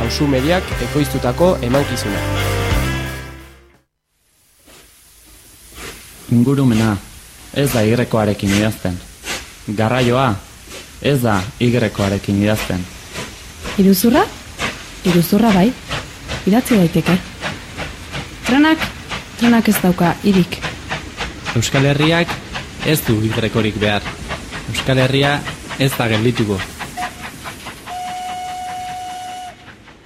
S1: Hauzu mediak ekoiztutako emankizuna.
S9: Ingurumena, ez da igrekoarekin idazten. Garraioa, ez da igrekoarekin idazten.
S10: Iruzurra? Iruzurra bai. Idatzi daiteke. Trenak? Trenak ez dauka irik.
S9: Euskal Herriak ez du igrekorik behar. Euskal Herria ez da geldituko.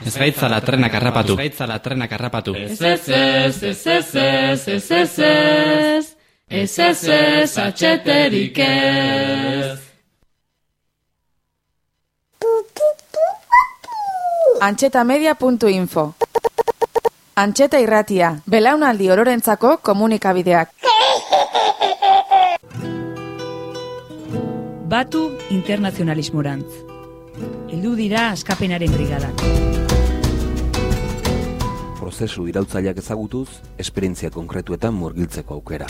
S9: Ez gaitzala trenak harrapatu. Ez gaitzala trenak harrapatu.
S8: Ez ez ez, ez ez ez, ez ez ez, ez ez ez, atxeterik ez.
S5: Antxetamedia.info Antxeta irratia, belaunaldi ororentzako komunikabideak.
S11: Batu internazionalismorantz. Heldu dira askapenaren brigadak.
S12: Prozesu irautzaileak ezagutuz, esperientzia konkretuetan murgiltzeko aukera.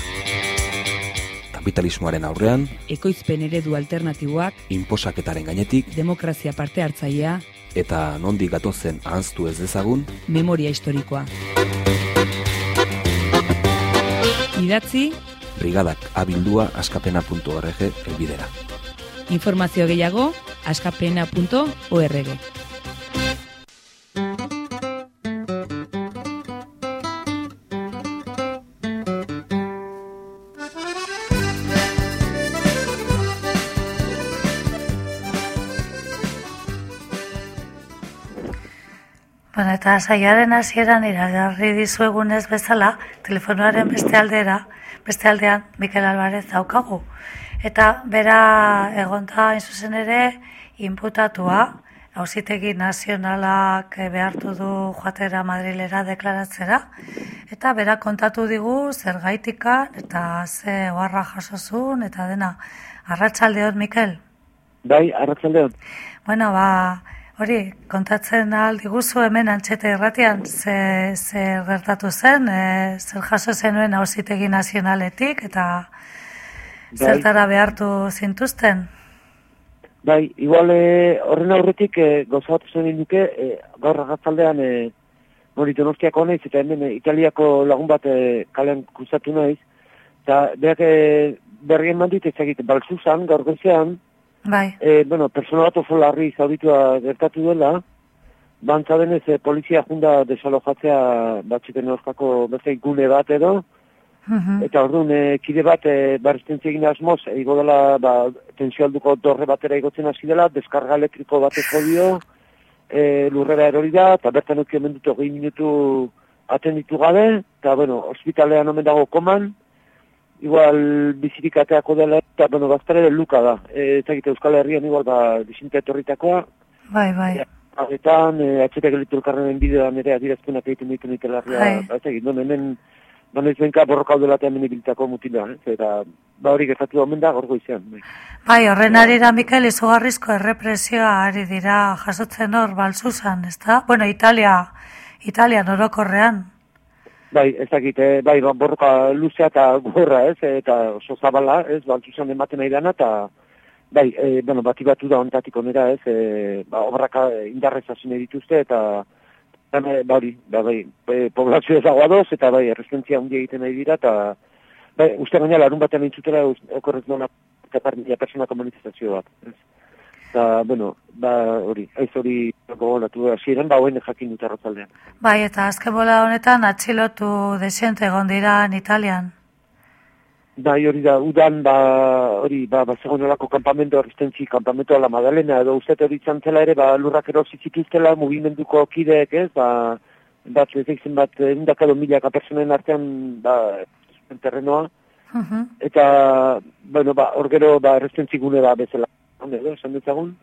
S12: Kapitalismoaren aurrean,
S11: Ekoizpen eredu alternatiboak,
S12: inposaketaren gainetik,
S11: demokrazia parte hartzailea,
S12: eta nondik gatozen ahaztu ez dezagun,
S11: memoria historikoa. Idatzi,
S12: brigadak abildua askapena.org elbidera.
S11: Informazio gehiago, askapena.org.
S2: Bueno, eta saiaren hasieran iragarri dizuegunez bezala, telefonoaren beste aldera, beste aldean Mikel Alvarez daukagu. Eta bera egonta hain zuzen ere inputatua, hausitegi nazionalak eh, behartu du joatera Madrilera deklaratzera, eta bera kontatu digu zergaitikan eta ze oharra jasozun eta dena. Arratsaldeon Mikel.
S13: Bai, arratsaldeon.
S2: Bueno, ba, hori, kontatzen ahal diguzu hemen antxete irratian ze, ze gertatu zen, e, zer jaso zenuen hausitegi nazionaletik eta zertara behartu zintuzten.
S13: Bai, igual eh, horren aurretik eh, gauza bat esan nuke eh, gaur agatzaldean eh, hori donostiako naiz eta hemen eh, italiako lagun bat eh, kalean kruzatu naiz. Eta beak eh, berrien mandit ezagite, balzuzan, gaur goizean,
S2: Bai,
S13: E, bueno, persona bat oso larri zauritua gertatu duela, bantza denez e, polizia junda desalojatzea batxiken euskako beste gune bat edo,
S2: Mhm.
S13: eta orduan e, kide bat e, barrestentzia egin asmoz, e, igo dela ba, tensio alduko dorre batera igotzen hasi dela, deskarga elektriko bat dio, e, lurrera erori da, eta bertan uki hemen dut hogei minutu atenditu gabe, eta bueno, ospitalean omen dago koman, igual bizirik ateako dela, eta bueno, baztare luka da. E, ez dakit Euskal Herrian igual ba, disinta etorritakoa,
S2: bai, bai.
S13: Agetan, e, atxetak elitu elkarren bideoan ere adirazpenak egiten ditu nik elarria,
S2: Bai.
S13: ba, egin, non hemen, non ez benka borroka dela eta hemen ibiltako mutila, ez? Eta, ba hori gertatu da omen da, gorgo izan. Bai.
S2: Bai, horren arira Mikel izugarrizko errepresioa ari dira jasotzen hor balzuzan, ezta? Bueno, Italia, Italia orokorrean.
S13: Bai, ez dakit, eh, bai, ba, borroka luzea eta gorra, ez? Eta oso zabala, ez? Baltzuzan ematen nahi dana, eta bai, e, bueno, bati batu da ontatik onera, ez? E, ba, obraka indarrez hasi dituzte, eta Eta, ba, ba, bai, e, poblazio ezagoa doz, eta bai, errestentzia handia egiten nahi dira, eta bai, uste gaina larun batean entzutela, okorrez nona, eta mila personako manifestazio bat. Eta, bueno, ba, hori, aiz hori gogoratu da, ziren, ba, hoen jakin dut arrotzaldean.
S2: Bai, eta azken bola honetan atxilotu desiente egon dira Italian.
S13: Bai, hori da, udan, ba, hori, ba, ba, zegoenolako kampamento, errestentzi, kampamento la Madalena, edo uste hori izan zela ere, ba, lurrak erosi zituztela, mugimenduko kideek, ez, ba, bat, ez eizen bat, endaka edo milaka personen artean, ba, terrenoa,
S2: Mhm.
S13: eta, bueno, ba, hor gero, ba, errestentzi gune da bezala, hon edo, esan dutzagun,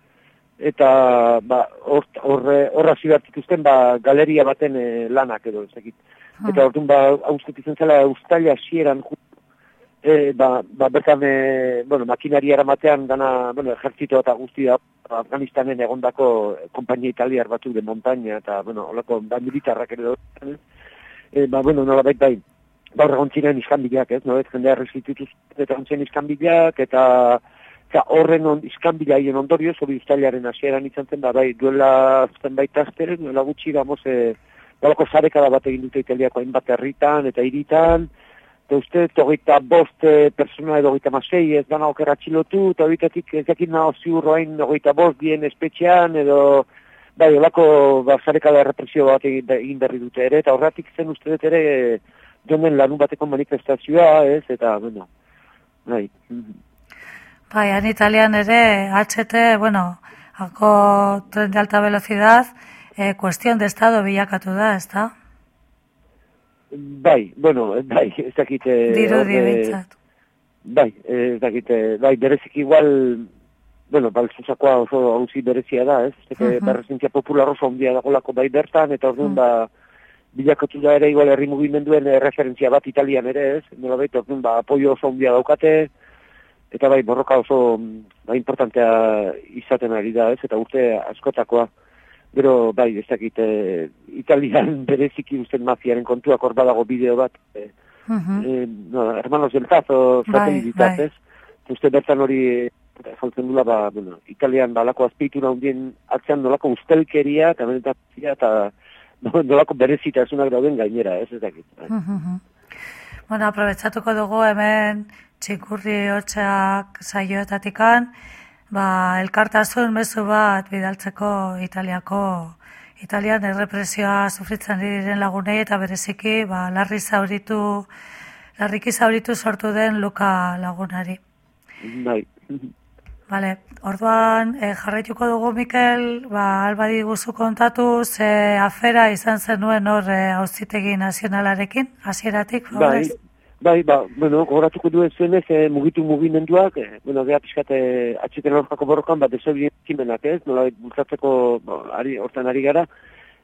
S13: eta, ba, hor, horre, horra zibertituzten, ba, galeria baten eh, lanak edo, ez dakit. Eta orduan, ba, hauztet izan zela, ustaila hasieran e, ba, ba, bertan, e, bueno, makinaria eramatean dana, bueno, ejertzito eta guztia Afganistanen egondako kompainia italiar batzuk de montaña eta, bueno, olako, ba, militarrak ere daude, e, ba, bueno, nola bai, gaur egon ziren iskanbilak, ez, no, ez, jendea restitutuz eta ontzen iskanbilak, eta eta horren on, iskanbilaien ondorioz, hori ustailaren hasieran izan zen, ba, bai, duela zenbait asteren, duela gutxi, damos, e, dalako zarekada bat egin dute italiako hainbat herritan eta hiritan, eta uste, hogeita bost e, persona edo hogeita masei ez dana okera txilotu, eta horitatik ez jakin naho ziurro hain hogeita bost dien espetxean, edo, bai, olako ba, zarekada represio bat egin, berri dute ere, eta horretik zen uste dut ere, jonen lanun bateko manifestazioa, ez, eta, bueno, bai.
S2: Bai, han italian ere, HT, bueno, hako tren de alta velocidad, eh, cuestión de estado bilakatu da, ez da?
S13: Bai, bueno, bai, ez dakite...
S2: Dirudi
S13: horre-
S2: bintzat.
S13: Bai, ez dakite, bai, berezik igual, bueno, balzuzakoa oso hauzi berezia da, ez? Ez uh berrezentzia popular oso ondia dagolako bai bertan, eta orduan, ba, bilakatu da ere igual herri mugimenduen eh, referentzia bat italian ere, ez? Nola baita, orduan, ba, apoio oso ondia daukate, eta bai, borroka oso, mm, ba, importantea izaten ari da, ez? Eta urte askotakoa. Gero, bai, ez dakit, eh, italian bereziki usten mafiaren kontuak hor badago bideo bat, eh,
S2: Mhm.
S13: eh, no, hermanos del Tazo,
S2: Bai,
S13: zaten
S2: bai.
S13: ez? Uste bertan hori jaltzen dula, ba, bueno, italian balako azpeitura hundien atzean nolako ustelkeria, eta benetazia, eta no- nolako berezitasunak dauden gainera, ez ez dakit. bai.
S2: Mhm. Bueno, aprobetsatuko dugu hemen txikurri hotxak saioetatikan, ba, elkartasun mezu bat bidaltzeko Italiako Italian errepresioa sufritzen diren lagunei eta bereziki ba, larri zauritu larriki zauritu sortu den Luka lagunari.
S13: Bai.
S2: Vale, orduan eh, jarraituko dugu Mikel, ba, albadi guzu kontatu, ze afera izan zenuen hor eh, auzitegi nazionalarekin, hasieratik,
S13: Bai? Bai, ba, bueno, gogoratuko duen zuenez, eh, mugitu mugimenduak, eh, bueno, geha pixkat eh, atxeten aurkako borrokan, bat desobien ekimenak ez, nola bultzatzeko, ba, ari, hortan ari gara,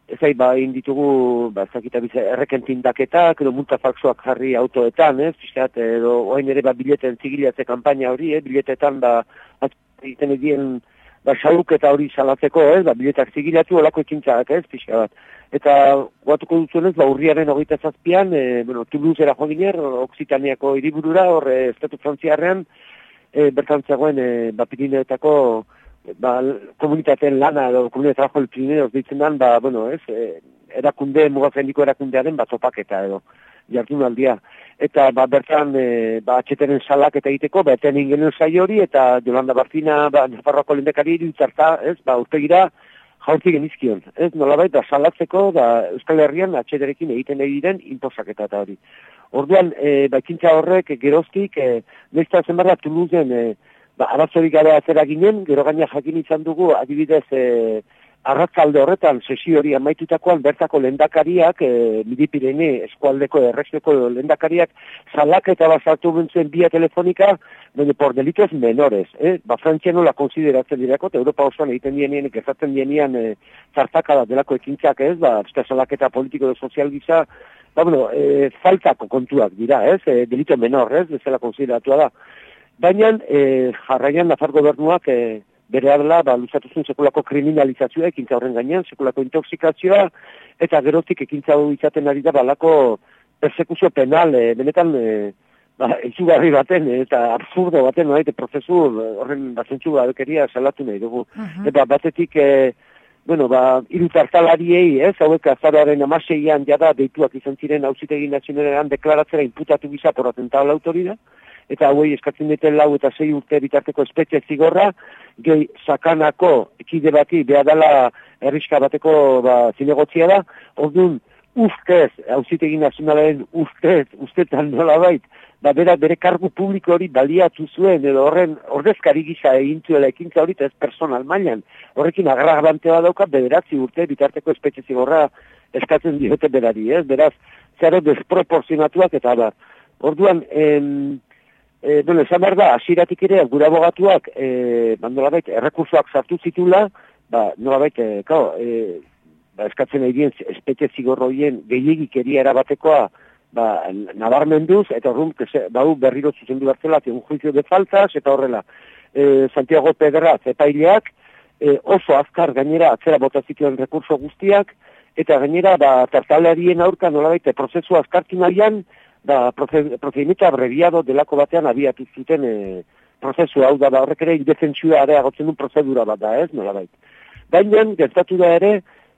S13: ez ai, ba, egin ditugu, ba, ezakita bize, errekentindaketak, edo multa falsoak jarri autoetan, ez, pixkat, edo, oain ere, ba, bileten zigilatze kanpaina hori, eh, biletetan, ba, egiten edien, ba, saluketa hori salatzeko, ez, ba, biletak zigilatu, olako ekintzak, ez, pixka bat. Eta guatuko duzuenez, ba, urriaren hogeita zazpian, e, bueno, Toulousera joan giner, Oksitaniako hiriburura, hor, e, estatu frantziarrean, e, bertan zegoen, e, ba, Pirineetako, ba, komunitateen lana, edo komunitate trabajo el Pirineos ditzen dan, ba, bueno, ez, e, erakunde, mugazendiko erakundearen, ba, topaketa edo, jardunaldia. Eta, ba, bertan, e, ba, atxeteren salak eta egiteko, ba, eten ingenen saio hori, eta Jolanda Bartina, ba, Nafarroako lendekari irutzarta, ez, ba, urtegira, jaurti genizkion, ez, nolabait, da salatzeko, da Euskal Herrian atxederekin egiten egiren inposaketa eta hori. Orduan, e, ba, ekintza horrek, geroztik, e, nesta zenbarra Toulouseen, e, ba, arazorik gara atzera ginen, gero gaina jakin izan dugu, adibidez, e, arratzalde horretan, sesio hori amaitutakoan, bertako lendakariak, e, Midipirene eskualdeko errexioko lendakariak, salaketa basatu bentzuen via telefonika, baina por delitos menores, eh? ba, Frantzia nola konsideratzen dirako, eta Europa osoan egiten dienien, gertatzen dienien e, zartakada delako ekintzak ez, ba, pizka salaketa politiko edo sozial gisa, ba, bueno, e, faltako kontuak dira, ez, e, delito menor, ez, bezala konsideratua da. Baina, e, jarraian Nafar gobernuak e, bere adela, ba, luzatu zuen sekulako kriminalizazioa, ekintza horren gainean, sekulako intoxikazioa, eta gerotik ekintza hau izaten ari da, balako persekuzio penal, e, benetan, e, ba, izugarri baten, e, eta absurdo baten, no, prozesu e, horren bazentzu badekeria salatu nahi dugu. Eta batetik, e, bueno, ba, hiru tartalariei, ez, hauek azaroaren amaseian jada deituak izan ziren hauzitegi nazionalean deklaratzera imputatu gisa por atentado la autoridad, eta hauei eskatzen duten lau eta sei urte bitarteko espetxe zigorra, gehi sakanako ekide bati beha dela erriska bateko ba, zinegotzia da, orduan ustez, hauzitegi nazionalaren ustez, ustetan nola bait, ba, bera, bere kargu publiko hori baliatu zuen, edo horren ordezkari gisa egin zuela ekintza hori, ez personal mailan. Horrekin agrabante bat dauka, bederatzi urte bitarteko espetxe zigorra eskatzen diote berari, ez? Beraz, zero desproporzionatuak eta da. Orduan, em, e, bueno, esan behar da, asiratik ere, gure abogatuak, e, ba, nolabait, errekursoak sartu zitula, ba, nolabait, e, kao, e, ba, eskatzen dien, espetxe zigorroien gehiagikeria erabatekoa, ba, nabarmenduz, eta horren, bau berriro zuzendu bertzela, un juicio de faltas, eta horrela, e, Santiago Pedraz epaileak, e, oso azkar gainera atzera bota zituen rekurso guztiak, eta gainera, ba, tartalarien aurka nolabait prozesu askartu nahian, ba, proze- procedimiento abreviado delako batean abiatu zuten e, prozesu hau da, ba, horrek ere indefentsua areagotzen duen prozedura bat da, ez, nolabait. Baina, gertatu da ere,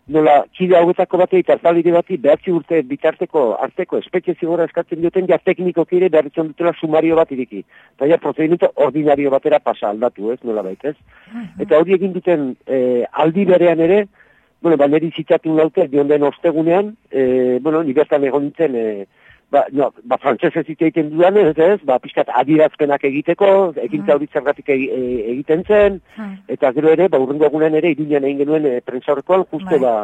S13: nola, kide hauetako batei, tartalire bati, behatzi urte bitarteko arteko espetxe zigora eskatzen dioten, ja teknikoki ere beharritzen dutela sumario bat iriki. Eta ja, procedimiento ordinario batera pasa aldatu, ez, nolabait, ez. Eta hori egin duten e, aldi berean ere, bueno, ba, niri zitzatu naute, dion den ostegunean, e, bueno, ni bertan egon nintzen, e, ba, no, ba, frantzesez hitz egiten dudan, ez, ez, ba, pixkat adirazpenak egiteko, ekintza hori zergatik e, egiten zen, eta gero ere, ba, urrengo egunean ere, iruñan egin genuen e, prentsaurrekoan, justo, ba,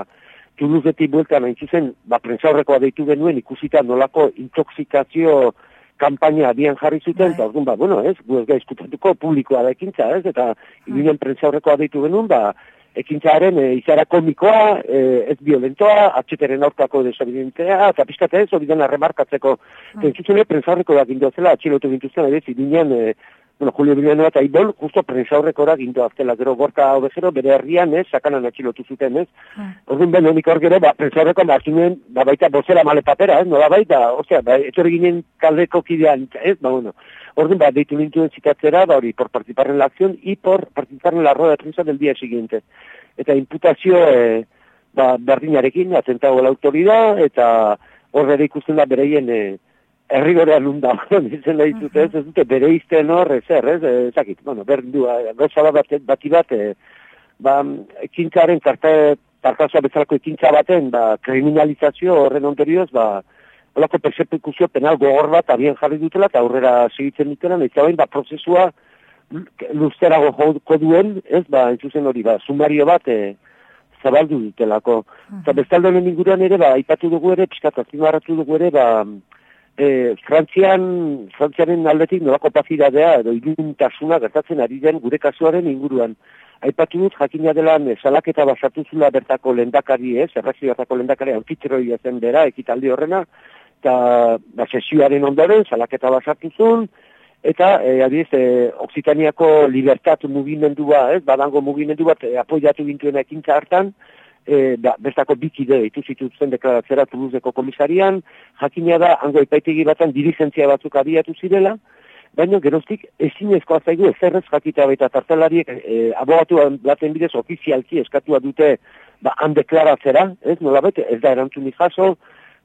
S13: Toulousetik bueltan hain zuzen, ba, prentsaurrekoa deitu genuen ikusita nolako intoxikazio kanpaina abian jarri zuten, eta orduan, ba, bueno, ez, gu ez gaizkutatuko publikoa da ekintza, ez, eta iruñan prentsaurrekoa deitu genuen, ba, ekintzaren e, izara komikoa, e, ez violentoa, atxeteren aurkako desobedientea, eta pixkat ez, hori dena remarkatzeko. Mm. Entzutune, prentsaurreko da gindu zela, atxilotu gintuzten, ere, zidunean, e, bueno, Julio Villanueva eta Ibol, justo prentsaurrekora gindu aztela, gero gorka obezero, bere herrian, ez, sakanan atxilotu zuten, ez. Orduan ben, honik hor gero, ba, prentsaurreko hartu nuen, ba, baita bozera male papera, ez, nola baita, osea, ba, etorri ginen kaldeko kidean, ez, ba, bueno. Orduan, ba, deitu nintuen zikatzera, ba, hori, por participar en la acción y por participar en la rueda de prensa del día siguiente. Eta imputazio, eh, ba, berdinarekin, atentado la autoridad, eta horre ikusten da bereien, eh, errigorean nunda, ditzen da ditut, ez, ez dute bere izten hor, ez er, ez, ez dakit, bueno, berdu, gauza bat, bati bat, eh, ba, ekintzaren tarte, tartazoa bezalako ekintza baten, ba, kriminalizazio horren ondorioz, ba, holako persekuzio penal gogor bat abian jarri dutela eta aurrera segitzen dutela, eta bain, ba, prozesua luzterago joko duen, ez, ba, entzuzen hori, ba, sumario bat, e, zabaldu dutelako. Eta bestalde honen inguruan ere, ba, aipatu dugu ere, piskat azpimarratu dugu ere, ba, e, Frantzian, Frantziaren aldetik nolako pazidadea, edo iluntasuna gertatzen ari den gure kasuaren inguruan. Aipatu dut, jakina dela, e, salaketa basatu zula bertako lendakari, ez, errazio bertako lendakari, anfitroi zen bera, ekitaldi horrena, eta ba, sesioaren ondoren, salaketa basatu zuen, eta e, adiz, e, Oksitaniako libertat mugimendua, ez, badango mugimendu bat e, apoiatu gintuen ekintza hartan, e, da, bestako bikide ditu zituzten deklaratzera Toulouseko komisarian, jakina da, hango epaitegi batan dirigentzia batzuk abiatu zirela, baina geroztik ezinezkoa zaigu ezerrez jakita baita tartelariek e, abogatu baten bidez ofizialki eskatua dute ba, han deklaratzera, ez, nolabait, ez da erantzunik jaso,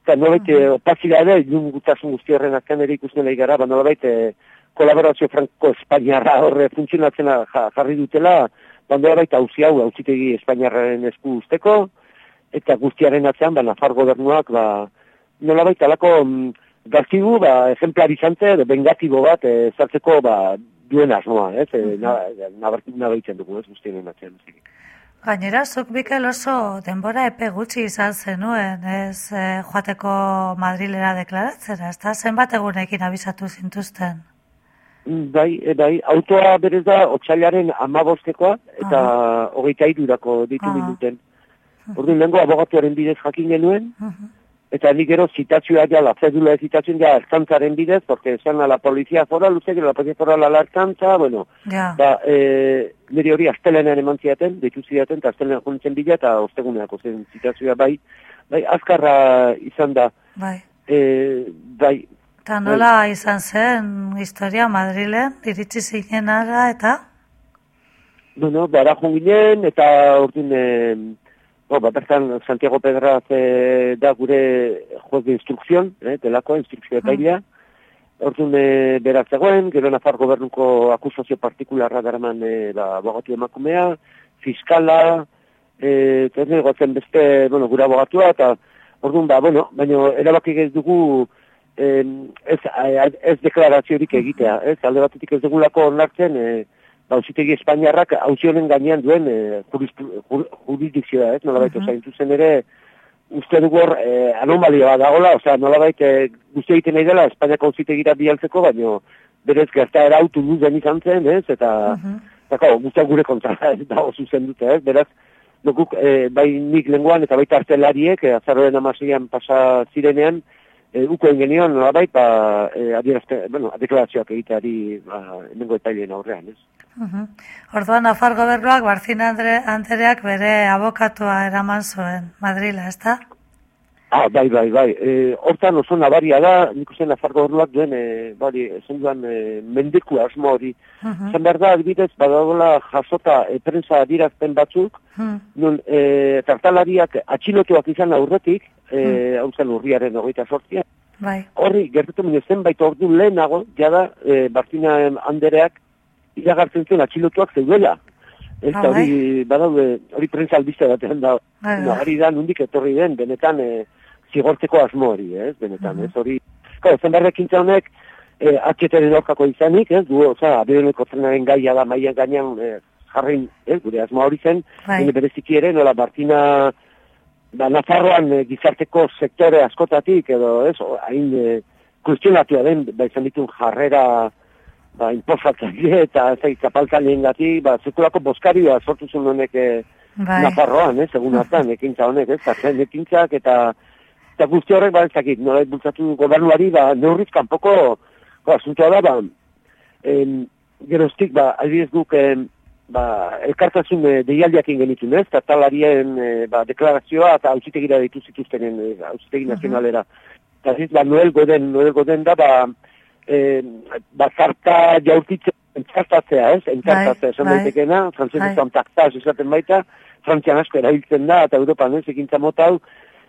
S13: eta nolabait, e, opazila ere, ilungutasun guzti horren azken ere ikusten nahi gara, ba, nolabait, e, kolaborazio franko-espainiarra horre funtzionatzen ja- jarri dutela, bando baita hauzi hau, hauzitegi espainiarraren esku usteko, eta guztiaren atzean, ba, Nafar gobernuak, ba, nolabait alako mm, gaztigu, ba, ejemplarizante, bengatibo bat, e, zartzeko, ba, duen asmoa, ez, e, nabaitzen dugu, ez, guztiaren atzean.
S2: Gainera, zuk Mikel oso denbora epe gutxi izan zenuen, ez eh, joateko Madrilera deklaratzera, ez da zenbat egunekin abisatu zintuzten.
S13: Bai, e, bai, autoa berez da, otxailaren amabostekoa, eta hogeita irurako ditu minuten. Orduan lehenko abogatuaren bidez jakin genuen, eta nik gero zitazioa ja, la cédula de citación ja ertzantzaren bidez, porque esan a la policía foral, uste, gero la policía foral a la ertzantza, bueno,
S2: Ja.
S13: ba, e, nire hori astelenean eman ziaten, deitu ziaten, eta astelenean jontzen bila, eta osteguneako zen zitazioa bai, bai, azkarra izan da,
S2: Bai.
S13: e, bai,
S2: Eta nola izan zen historia Madrilen, iritsi zinenara eta...
S13: Bueno, bara joan ginen, eta orduan, e, bo, ba, bertan Santiago Pedraz e, da gure juez de instrukzion, eh, delako, instrukzio epailea. Orduan, e, beraz zegoen, gero Nafar gobernuko akusazio partikularra daraman e, ba, abogatu emakumea, fiskala, e, eta negotzen beste, bueno, gure abogatua, eta orduan, ba, bueno, baina erabaki ez dugu, em, ez, ez deklaraziorik egitea, ez, alde batetik ez dugulako onartzen, e, ba, auzitegi Espainiarrak auzi honen gainean duen e, juris- jur- jurisdikzioa, ez, nolabait, mm -hmm. zen ere, uste dugu hor e, anomalia bat dagoela, osea, nolabait, e, guzti egiten nahi dela, Espainiako auzitegira bialtzeko, baino, berez gertaera autu duzen izan zen, ez, eta, eta claro, guztia gure kontra, dago zuzen dute, ez, beraz, no, guk, e, bai nik lenguan eta baita artelariek, e, azarroren amaseian pasa zirenean, e, ukoen genion, nolabait, ba, e, adierazte, bueno, deklarazioak egiteari, ba, hemengo epaileen aurrean, ez?
S2: Mhm. Orduan, Nafar gobernuak Barzina Andre, bere abokatua eraman zuen, Madrila, ez?
S13: Ah, bai, bai, bai. E, hortan oso nabaria da, nik uste Nafargo horluak duen, e, bari, esan duan, e, mendiku asmo hori.
S2: Mhm.
S13: Zan behar da, adibidez, badagoela jasota e, prensa adirazten batzuk,
S2: Mhm.
S13: nun e, tartalariak atxilotuak izan aurretik, e, hau zen urriaren hogeita sortzia,
S2: Bai.
S13: horri gertatu minu zenbait ordu lehenago, jada, e, Bartina Andereak iragartzen zuen atxilotuak zeudela. Ez
S2: Ah,
S13: da hori, badaude, hori prensa albiste batean da,
S2: Bai, bai.
S13: hori da nundik etorri den, benetan e, zigortzeko asmo hori, ez, benetan,
S2: Mhm.
S13: ez hori. Kau, zen ekintza honek, e, atxeteren aurkako izanik, ez, du, oza, abioneko trenaren gaia da maien gainean e, jarrin, ez, gure asmoa hori zen,
S2: Bai.
S13: Bine bereziki ere, nola Martina, ba, Nafarroan e, gizarteko sektore askotatik, edo, ez, hain e, kuestionatua den, ba, izan ditun jarrera, ba, inpozatzaile eta ez zapaltzaileen gati, ba, sekulako boskarioa sortu zuen honek e,
S2: Bai.
S13: Nafarroan, ez, egun hartan, ekintza honek, ez, zartzen ekintzak, eta, eta guzti horrek, ba, ez dakit, nola bultzatu gobernuari, ba, neurriz kanpoko, ba, asuntoa da, ba, em, geroztik, ba, adibidez guk, em, ba, elkartasun e, deialdiak genitun, ez, eta talarien e, ba, deklarazioa eta hausitegira ditu zituztenen, hausitegi nazionalera. Eta ez, ba, Noel Goden, Noel Goden da, ba, e, ba, zarta jaurtitzen, entzartatzea, ez, entzartatzea, esan
S2: bai.
S13: daitekena, frantzesez
S2: Bai.
S13: kontaktaz esaten baita, frantzian asko erabiltzen da, eta Europan, ez, ekintza mota hau,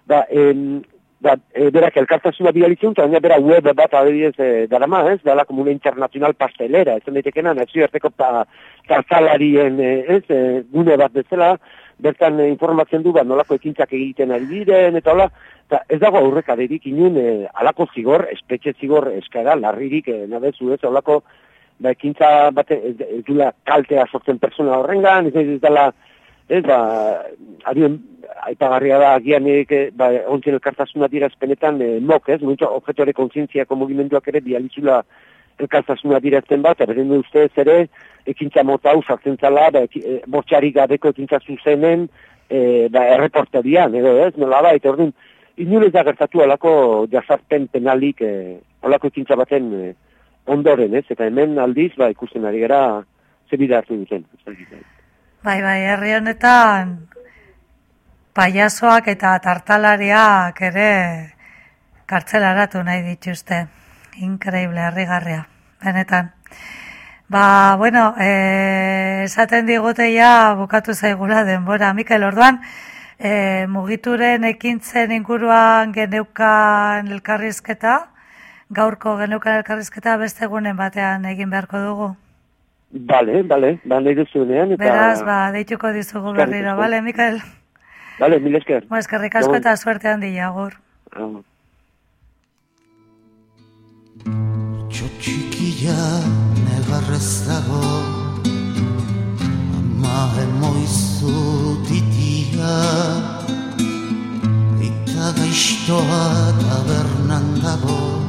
S13: ba, em, ba, e, berak elkartasuna bidalitzen, eta baina bera web bat adibidez e, darama, ez, dala como una internacional pastelera, ez daitekena, nazioarteko pa, tartalarien, e, ez, e, gune bat bezala, bertan informatzen du, ba, nolako ekintzak egiten ari diren, eta hola, eta ez dago aurrekaderik inun, e, alako zigor, espetxe zigor eskara, larririk, e, nabezu, ez, holako, ba, ekintza bate, ez, ez dula kaltea sortzen persona horrengan, ez, ez dela, ez, ba, adien, aipagarria da, agianik, e, ba, ontzen elkartasuna dira espenetan, e, mok, ez, muntzo, objetore kontzientziako mugimenduak ere, bializula elkartasuna dirazten bat, beren ustez ere, ekintza mota hau sartzen zala, ba, e, bortxarik gabeko ekintza zuzenen, e, ba, erreporterian, edo ez, nola ba, eta orduan, inun ez da gertatu alako jazarpen penalik, e, alako ekintza baten e, ondoren, ez, eta hemen aldiz, ba, ikusten ari gara, zebida hartu duten. Bai.
S2: Bai, herri honetan paiazoak eta tartalariak ere kartzelaratu nahi dituzte. Increíble, harrigarria, benetan. Ba, bueno, e, esaten digute ja bukatu zaigula denbora. Mikel, orduan, e, mugituren ekintzen inguruan geneukan elkarrizketa, gaurko geneukan elkarrizketa beste egunen batean egin beharko dugu.
S13: Bale, bale, ba, nahi duzunean, eta...
S2: Beraz, ba, deituko dizugu berriro, bale, Mikel?
S13: Bale, mil esker.
S2: Ba, eskerrik asko eta suerte handia, agur.
S13: Agur.
S8: txikia negarrez dago Ama emoizu titia Eta gaixtoa tabernan dago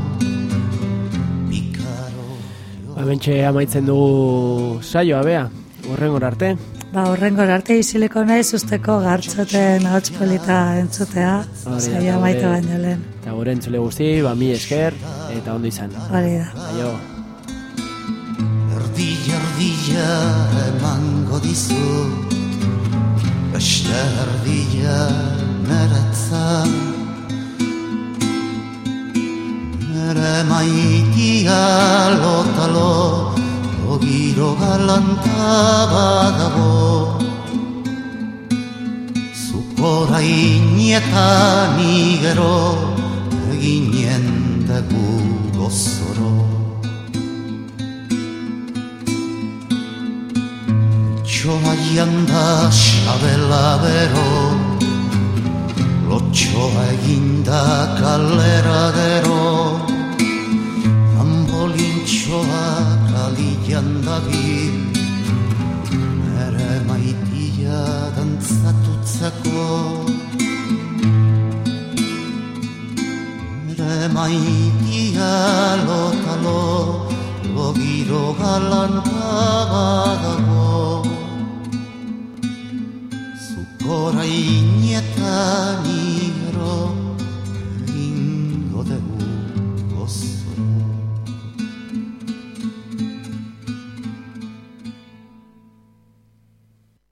S1: Hementxe amaitzen dugu saioa, bea, urrengor arte.
S2: Ba, horrengor arte isileko naiz usteko gartxoten ahots polita entzutea, maite
S1: gure-
S2: baino lehen.
S1: Eta gure entzule guzti, ba, mi esker, eta ondo izan.
S2: Hori da.
S1: Aio.
S8: Erdila erdila emango dizut Beste erdila neretzat Nere maitia lotalo Ogiro galanta badago Zukora inietan igero Eginen dugu gozoro Txoa janda sabela bero Lotxoa eginda kalera gero osoa kalian dabil Nere maitia dantzatutzako Nere maitia lotalo Logiro galanta badago Zukora inietan